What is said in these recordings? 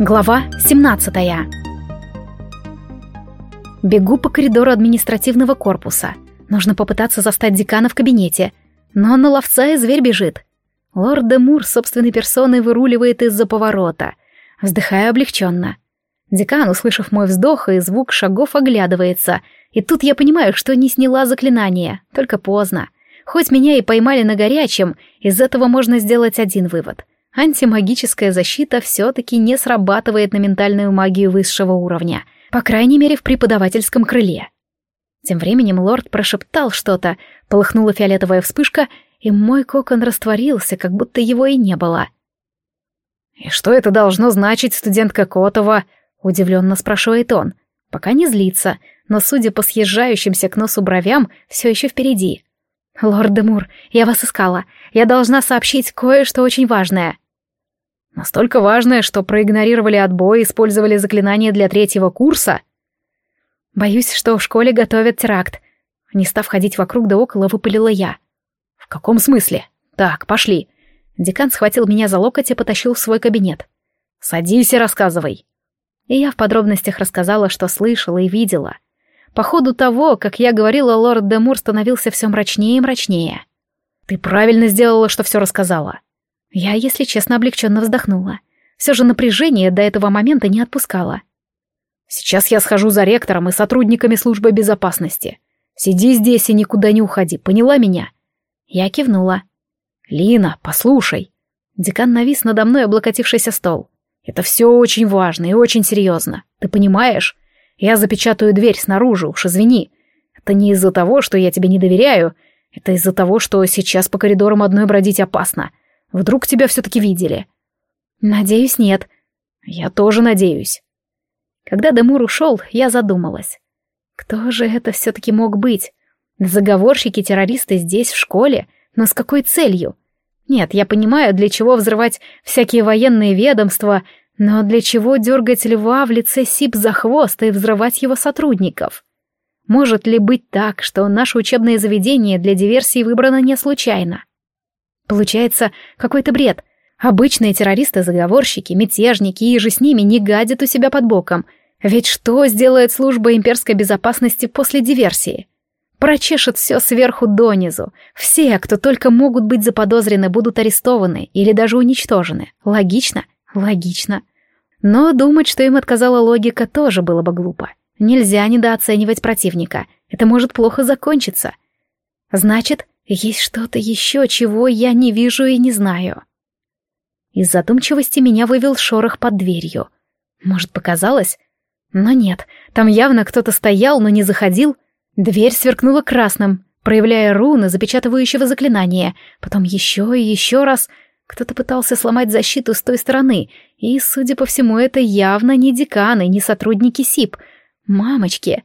Глава 17 Бегу по коридору административного корпуса. Нужно попытаться застать декана в кабинете. Но на ловца и зверь бежит. Лорд де Мур собственной персоной выруливает из-за поворота. Вздыхая облегченно. Декан, услышав мой вздох и звук шагов, оглядывается. И тут я понимаю, что не сняла заклинание. Только поздно. Хоть меня и поймали на горячем, из этого можно сделать один вывод — антимагическая защита все-таки не срабатывает на ментальную магию высшего уровня, по крайней мере в преподавательском крыле. Тем временем лорд прошептал что-то, полыхнула фиолетовая вспышка, и мой кокон растворился, как будто его и не было. «И что это должно значить, студентка Котова?» — удивленно спрашивает он. Пока не злится, но, судя по съезжающимся к носу бровям, все еще впереди. «Лорд Демур, я вас искала. Я должна сообщить кое-что очень важное». Настолько важное, что проигнорировали отбой и использовали заклинание для третьего курса? Боюсь, что в школе готовят теракт. Не став ходить вокруг да около, выпалила я. В каком смысле? Так, пошли. Декан схватил меня за локоть и потащил в свой кабинет. Садись и рассказывай. И я в подробностях рассказала, что слышала и видела. По ходу того, как я говорила, лорд Демур становился все мрачнее и мрачнее. Ты правильно сделала, что все рассказала. Я, если честно, облегченно вздохнула. Все же напряжение до этого момента не отпускало. «Сейчас я схожу за ректором и сотрудниками службы безопасности. Сиди здесь и никуда не уходи, поняла меня?» Я кивнула. «Лина, послушай». Декан навис надо мной, облокотившийся стол. «Это все очень важно и очень серьезно. Ты понимаешь? Я запечатаю дверь снаружи, уж извини. Это не из-за того, что я тебе не доверяю. Это из-за того, что сейчас по коридорам одной бродить опасно. Вдруг тебя все-таки видели?» «Надеюсь, нет». «Я тоже надеюсь». Когда Демур ушел, я задумалась. Кто же это все-таки мог быть? Заговорщики-террористы здесь, в школе? Но с какой целью? Нет, я понимаю, для чего взрывать всякие военные ведомства, но для чего дергать льва в лице СИП за хвост и взрывать его сотрудников? Может ли быть так, что наше учебное заведение для диверсии выбрано не случайно? Получается, какой-то бред. Обычные террористы-заговорщики, мятежники и же с ними не гадят у себя под боком. Ведь что сделает служба имперской безопасности после диверсии? Прочешет все сверху донизу. Все, кто только могут быть заподозрены, будут арестованы или даже уничтожены. Логично? Логично. Но думать, что им отказала логика, тоже было бы глупо. Нельзя недооценивать противника. Это может плохо закончиться. Значит, есть что-то еще, чего я не вижу и не знаю. Из задумчивости меня вывел шорох под дверью. Может, показалось? Но нет, там явно кто-то стоял, но не заходил. Дверь сверкнула красным, проявляя руны запечатывающего заклинания. Потом еще и еще раз. Кто-то пытался сломать защиту с той стороны, и, судя по всему, это явно не деканы, не сотрудники СИП. Мамочки!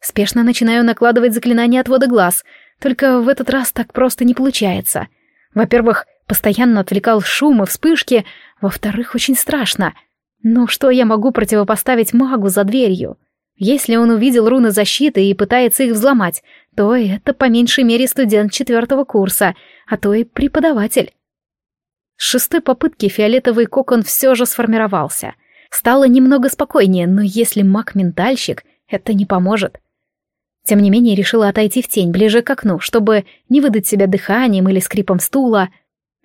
Спешно начинаю накладывать заклинание отвода глаз — только в этот раз так просто не получается. Во-первых, постоянно отвлекал шум и вспышки, во-вторых, очень страшно. Но что я могу противопоставить магу за дверью? Если он увидел руны защиты и пытается их взломать, то это по меньшей мере студент четвертого курса, а то и преподаватель. С шестой попытки фиолетовый кокон все же сформировался. Стало немного спокойнее, но если маг-ментальщик, это не поможет. Тем не менее, решила отойти в тень, ближе к окну, чтобы не выдать себя дыханием или скрипом стула.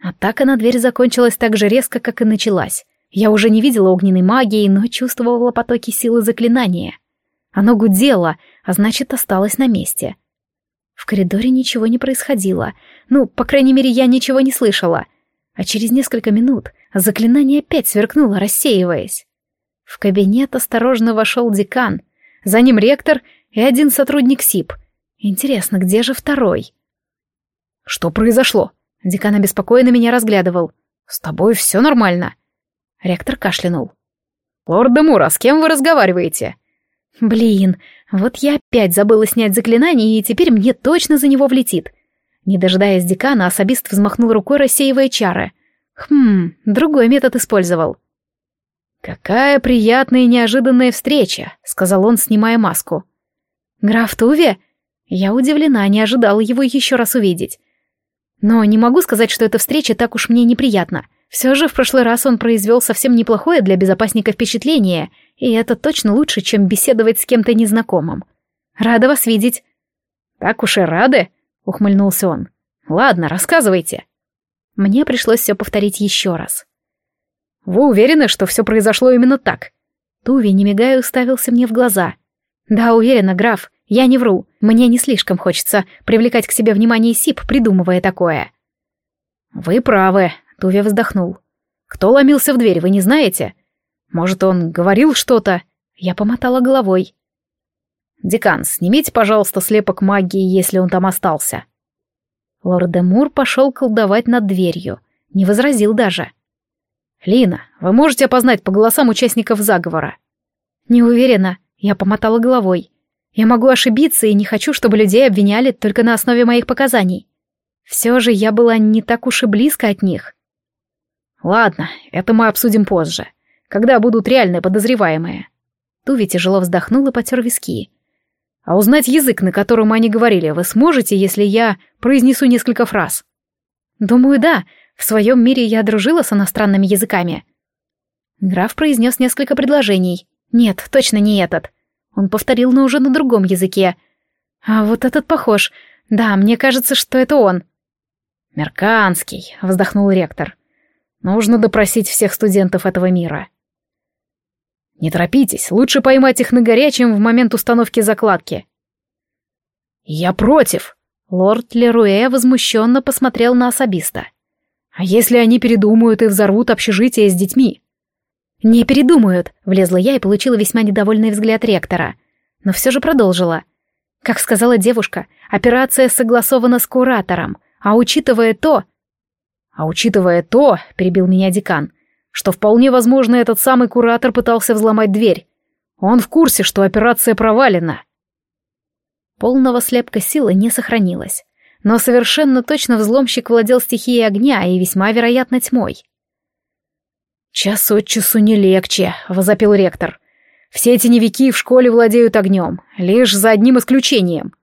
Атака на дверь закончилась так же резко, как и началась. Я уже не видела огненной магии, но чувствовала потоки силы заклинания. Оно гудело, а значит, осталось на месте. В коридоре ничего не происходило. Ну, по крайней мере, я ничего не слышала. А через несколько минут заклинание опять сверкнуло, рассеиваясь. В кабинет осторожно вошел декан. За ним ректор и один сотрудник СИП. Интересно, где же второй? Что произошло? Декан обеспокоенно меня разглядывал. С тобой все нормально? Ректор кашлянул. Лорд Демура, с кем вы разговариваете? Блин, вот я опять забыла снять заклинание, и теперь мне точно за него влетит. Не дожидаясь декана, особист взмахнул рукой, рассеивая чары. Хм, другой метод использовал. «Какая приятная и неожиданная встреча», — сказал он, снимая маску. «Граф Туве?» Я удивлена, не ожидала его еще раз увидеть. Но не могу сказать, что эта встреча так уж мне неприятна. Все же в прошлый раз он произвел совсем неплохое для безопасника впечатление, и это точно лучше, чем беседовать с кем-то незнакомым. Рада вас видеть. Так уж и рады, ухмыльнулся он. Ладно, рассказывайте. Мне пришлось все повторить еще раз. Вы уверены, что все произошло именно так? Туви, не мигая, уставился мне в глаза. Да, уверена, граф, я не вру. Мне не слишком хочется привлекать к себе внимание Сип, придумывая такое. Вы правы, Туви вздохнул. Кто ломился в дверь, вы не знаете? Может, он говорил что-то? Я помотала головой. Декан, снимите, пожалуйста, слепок магии, если он там остался. Лорд Демур пошел колдовать над дверью. Не возразил даже. «Лина, вы можете опознать по голосам участников заговора?» «Не уверена», — я помотала головой. «Я могу ошибиться и не хочу, чтобы людей обвиняли только на основе моих показаний. Все же я была не так уж и близко от них». «Ладно, это мы обсудим позже, когда будут реальные подозреваемые». Туви тяжело вздохнул и потер виски. А узнать язык, на котором они говорили, вы сможете, если я произнесу несколько фраз? Думаю, да. В своем мире я дружила с иностранными языками. Граф произнес несколько предложений. Нет, точно не этот. Он повторил, но уже на другом языке. А вот этот похож. Да, мне кажется, что это он. «Мерканский», — вздохнул ректор. «Нужно допросить всех студентов этого мира. Не торопитесь, лучше поймать их на горячем в момент установки закладки. Я против. Лорд Леруэ возмущенно посмотрел на особиста. А если они передумают и взорвут общежитие с детьми? Не передумают, влезла я и получила весьма недовольный взгляд ректора. Но все же продолжила. Как сказала девушка, операция согласована с куратором, а учитывая то... А учитывая то, перебил меня декан, что вполне возможно этот самый куратор пытался взломать дверь. Он в курсе, что операция провалена. Полного слепка силы не сохранилось, но совершенно точно взломщик владел стихией огня и весьма вероятно тьмой. «Час от часу не легче», — возопил ректор. «Все эти невики в школе владеют огнем, лишь за одним исключением.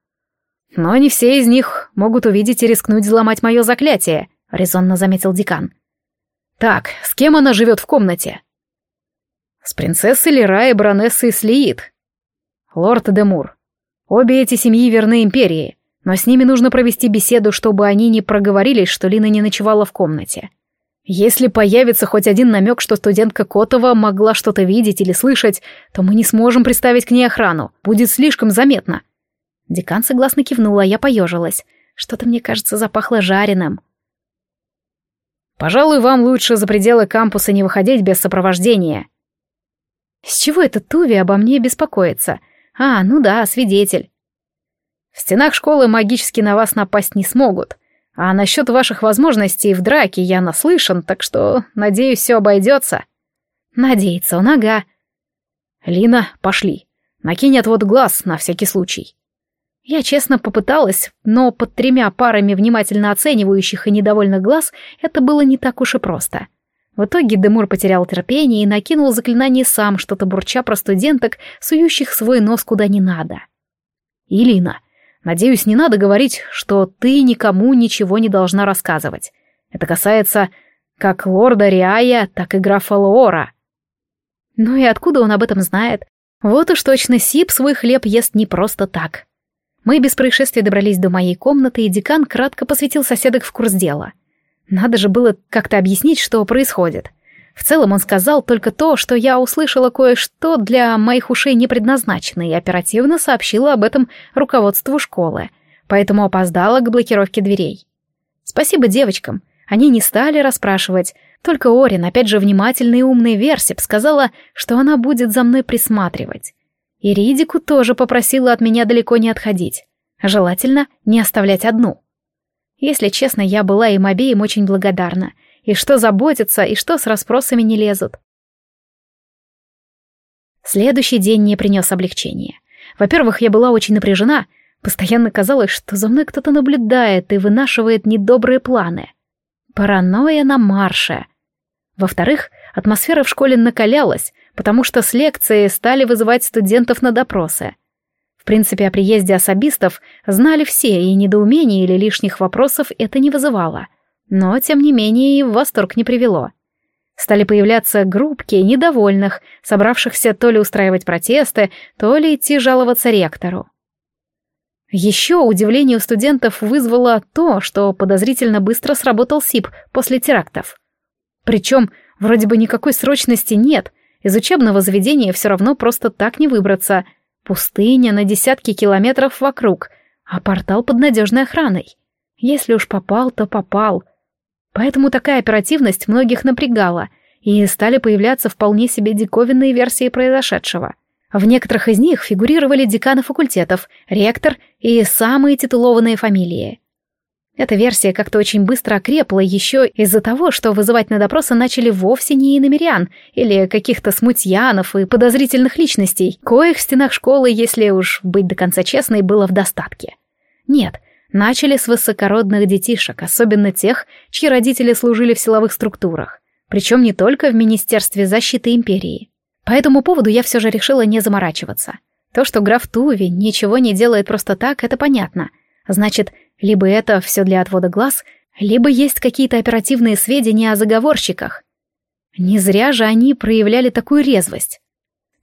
Но не все из них могут увидеть и рискнуть взломать мое заклятие», — резонно заметил декан. Так, с кем она живет в комнате? С принцессой Лера и баронессой Слиит. Лорд Демур. Обе эти семьи верны империи, но с ними нужно провести беседу, чтобы они не проговорились, что Лина не ночевала в комнате. Если появится хоть один намек, что студентка Котова могла что-то видеть или слышать, то мы не сможем приставить к ней охрану. Будет слишком заметно. Декан согласно кивнула, а я поежилась. Что-то, мне кажется, запахло жареным. Пожалуй, вам лучше за пределы кампуса не выходить без сопровождения. С чего это Туви обо мне беспокоится? А, ну да, свидетель. В стенах школы магически на вас напасть не смогут. А насчет ваших возможностей в драке я наслышан, так что, надеюсь, все обойдется. Надеется он, ага. Лина, пошли. Накинь отвод глаз на всякий случай. Я честно попыталась, но под тремя парами внимательно оценивающих и недовольных глаз это было не так уж и просто. В итоге Демур потерял терпение и накинул заклинание сам, что-то бурча про студенток, сующих свой нос куда не надо. «Илина, надеюсь, не надо говорить, что ты никому ничего не должна рассказывать. Это касается как лорда Риая, так и графа Лоора». «Ну и откуда он об этом знает? Вот уж точно Сип свой хлеб ест не просто так». Мы без происшествия добрались до моей комнаты, и декан кратко посвятил соседок в курс дела. Надо же было как-то объяснить, что происходит. В целом он сказал только то, что я услышала кое-что для моих ушей не предназначено, и оперативно сообщила об этом руководству школы, поэтому опоздала к блокировке дверей. Спасибо девочкам, они не стали расспрашивать, только Орин, опять же внимательный и умный Версип, сказала, что она будет за мной присматривать. И Ридику тоже попросила от меня далеко не отходить. Желательно не оставлять одну. Если честно, я была им обеим очень благодарна. И что заботятся, и что с расспросами не лезут. Следующий день не принес облегчения. Во-первых, я была очень напряжена. Постоянно казалось, что за мной кто-то наблюдает и вынашивает недобрые планы. Паранойя на марше. Во-вторых, атмосфера в школе накалялась, потому что с лекции стали вызывать студентов на допросы. В принципе, о приезде особистов знали все, и недоумений или лишних вопросов это не вызывало. Но, тем не менее, и в восторг не привело. Стали появляться группки недовольных, собравшихся то ли устраивать протесты, то ли идти жаловаться ректору. Еще удивление у студентов вызвало то, что подозрительно быстро сработал СИП после терактов. Причем вроде бы никакой срочности нет, из учебного заведения все равно просто так не выбраться. Пустыня на десятки километров вокруг, а портал под надежной охраной. Если уж попал, то попал. Поэтому такая оперативность многих напрягала, и стали появляться вполне себе диковинные версии произошедшего. В некоторых из них фигурировали деканы факультетов, ректор и самые титулованные фамилии. Эта версия как-то очень быстро окрепла еще из-за того, что вызывать на допросы начали вовсе не иномерян или каких-то смутьянов и подозрительных личностей, коих в стенах школы, если уж быть до конца честной, было в достатке. Нет, начали с высокородных детишек, особенно тех, чьи родители служили в силовых структурах, причем не только в Министерстве защиты империи. По этому поводу я все же решила не заморачиваться. То, что граф Туви ничего не делает просто так, это понятно. Значит, либо это все для отвода глаз, либо есть какие-то оперативные сведения о заговорщиках. Не зря же они проявляли такую резвость.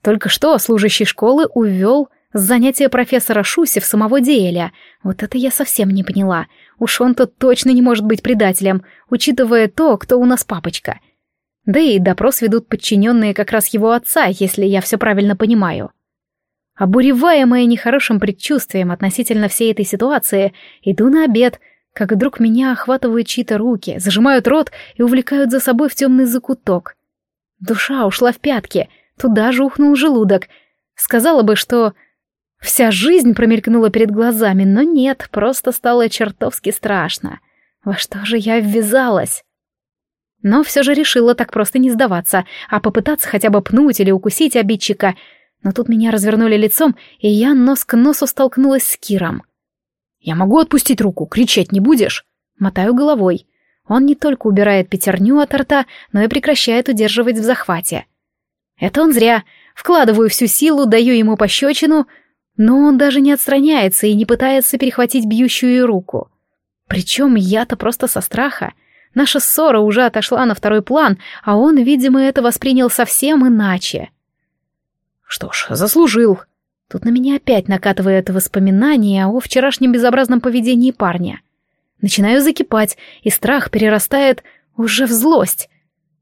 Только что служащий школы увел с занятия профессора Шуси в самого Деэля. Вот это я совсем не поняла. Уж он-то точно не может быть предателем, учитывая то, кто у нас папочка. Да и допрос ведут подчиненные как раз его отца, если я все правильно понимаю. Обуреваемая нехорошим предчувствием относительно всей этой ситуации, иду на обед, как вдруг меня охватывают чьи-то руки, зажимают рот и увлекают за собой в темный закуток. Душа ушла в пятки, туда же ухнул желудок. Сказала бы, что вся жизнь промелькнула перед глазами, но нет, просто стало чертовски страшно. Во что же я ввязалась? Но все же решила так просто не сдаваться, а попытаться хотя бы пнуть или укусить обидчика — но тут меня развернули лицом, и я нос к носу столкнулась с Киром. «Я могу отпустить руку, кричать не будешь?» Мотаю головой. Он не только убирает пятерню от рта, но и прекращает удерживать в захвате. Это он зря. Вкладываю всю силу, даю ему пощечину, но он даже не отстраняется и не пытается перехватить бьющую руку. Причем я-то просто со страха. Наша ссора уже отошла на второй план, а он, видимо, это воспринял совсем иначе. Что ж, заслужил. Тут на меня опять накатывает воспоминание о вчерашнем безобразном поведении парня. Начинаю закипать, и страх перерастает уже в злость.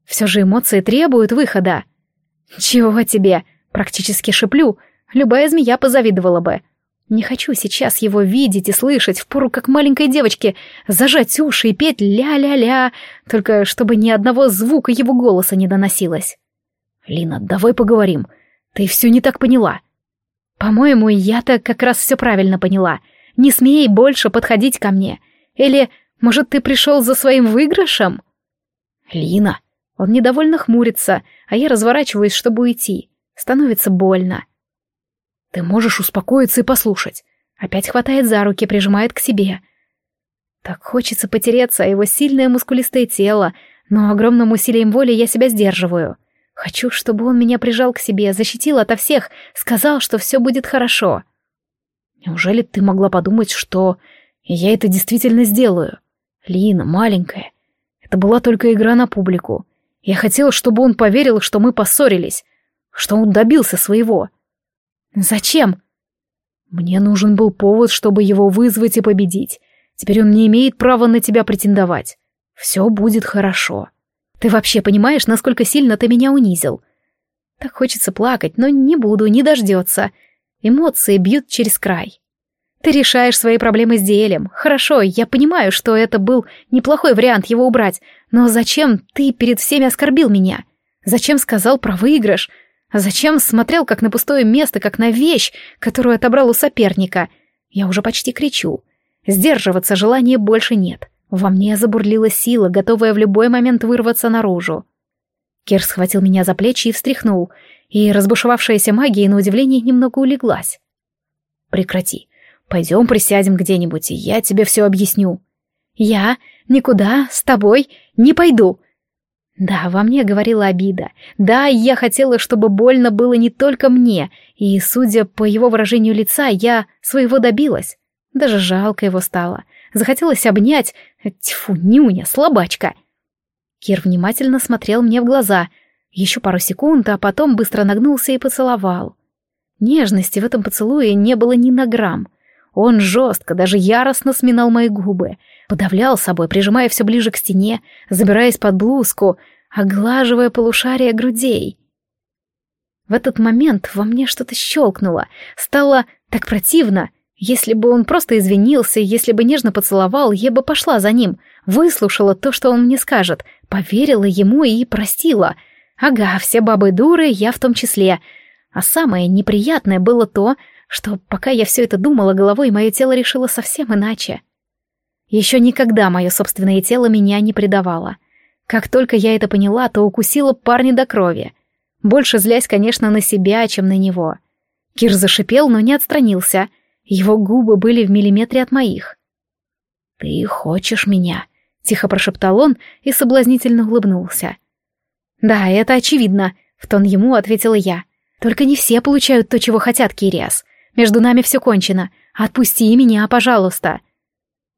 Все же эмоции требуют выхода. «Чего тебе?» — практически шиплю. Любая змея позавидовала бы. Не хочу сейчас его видеть и слышать, впору как маленькой девочке, зажать уши и петь ля-ля-ля, только чтобы ни одного звука его голоса не доносилось. «Лина, давай поговорим. Ты все не так поняла. По-моему, я-то как раз все правильно поняла. Не смей больше подходить ко мне. Или, может, ты пришел за своим выигрышем? Лина. Он недовольно хмурится, а я разворачиваюсь, чтобы уйти. Становится больно. Ты можешь успокоиться и послушать. Опять хватает за руки, прижимает к себе. Так хочется потереться о его сильное мускулистое тело, но огромным усилием воли я себя сдерживаю. Хочу, чтобы он меня прижал к себе, защитил ото всех, сказал, что все будет хорошо. Неужели ты могла подумать, что я это действительно сделаю? Лина, маленькая, это была только игра на публику. Я хотела, чтобы он поверил, что мы поссорились, что он добился своего. Зачем? Мне нужен был повод, чтобы его вызвать и победить. Теперь он не имеет права на тебя претендовать. Все будет хорошо. Ты вообще понимаешь, насколько сильно ты меня унизил? Так хочется плакать, но не буду, не дождется. Эмоции бьют через край. Ты решаешь свои проблемы с Диэлем. Хорошо, я понимаю, что это был неплохой вариант его убрать, но зачем ты перед всеми оскорбил меня? Зачем сказал про выигрыш? Зачем смотрел как на пустое место, как на вещь, которую отобрал у соперника? Я уже почти кричу. Сдерживаться желания больше нет. Во мне забурлила сила, готовая в любой момент вырваться наружу. Кир схватил меня за плечи и встряхнул, и разбушевавшаяся магия, на удивление, немного улеглась. «Прекрати. Пойдем присядем где-нибудь, и я тебе все объясню». «Я? Никуда? С тобой? Не пойду!» Да, во мне говорила обида. Да, я хотела, чтобы больно было не только мне, и, судя по его выражению лица, я своего добилась. Даже жалко его стало. Захотелось обнять. Тьфу, нюня, слабачка. Кир внимательно смотрел мне в глаза. Еще пару секунд, а потом быстро нагнулся и поцеловал. Нежности в этом поцелуе не было ни на грамм. Он жестко, даже яростно сминал мои губы, подавлял собой, прижимая все ближе к стене, забираясь под блузку, оглаживая полушария грудей. В этот момент во мне что-то щелкнуло, стало так противно. Если бы он просто извинился, если бы нежно поцеловал, я бы пошла за ним, выслушала то, что он мне скажет, поверила ему и простила. Ага, все бабы дуры, я в том числе. А самое неприятное было то, что пока я все это думала головой, мое тело решило совсем иначе. Еще никогда мое собственное тело меня не предавало. Как только я это поняла, то укусила парня до крови. Больше злясь, конечно, на себя, чем на него. Кир зашипел, но не отстранился. Его губы были в миллиметре от моих. «Ты хочешь меня?» — тихо прошептал он и соблазнительно улыбнулся. «Да, это очевидно», — в тон ему ответила я. «Только не все получают то, чего хотят, Кириас. Между нами все кончено. Отпусти меня, пожалуйста».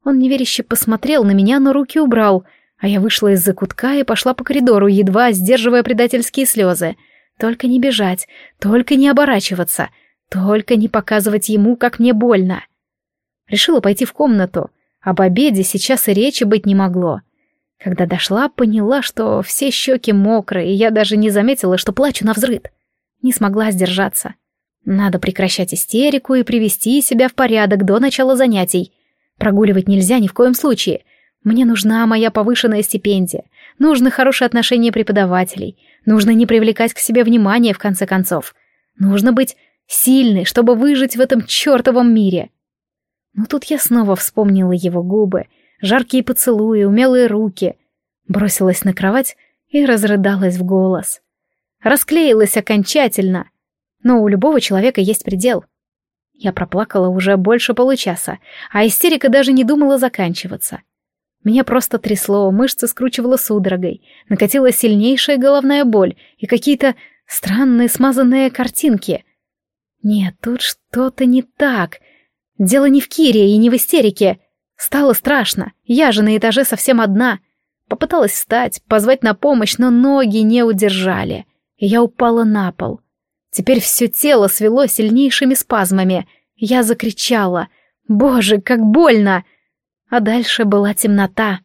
Он неверяще посмотрел на меня, но руки убрал, а я вышла из-за кутка и пошла по коридору, едва сдерживая предательские слезы. Только не бежать, только не оборачиваться, только не показывать ему, как мне больно. Решила пойти в комнату. Об обеде сейчас и речи быть не могло. Когда дошла, поняла, что все щеки мокрые, и я даже не заметила, что плачу на взрыд. Не смогла сдержаться. Надо прекращать истерику и привести себя в порядок до начала занятий. Прогуливать нельзя ни в коем случае. Мне нужна моя повышенная стипендия. Нужны хорошие отношения преподавателей. Нужно не привлекать к себе внимания, в конце концов. Нужно быть сильной, чтобы выжить в этом чертовом мире. Но тут я снова вспомнила его губы, жаркие поцелуи, умелые руки. Бросилась на кровать и разрыдалась в голос. Расклеилась окончательно — но у любого человека есть предел. Я проплакала уже больше получаса, а истерика даже не думала заканчиваться. Меня просто трясло, мышцы скручивало судорогой, накатила сильнейшая головная боль и какие-то странные смазанные картинки. Нет, тут что-то не так. Дело не в Кире и не в истерике. Стало страшно, я же на этаже совсем одна. Попыталась встать, позвать на помощь, но ноги не удержали, и я упала на пол — Теперь все тело свело сильнейшими спазмами. Я закричала. «Боже, как больно!» А дальше была темнота.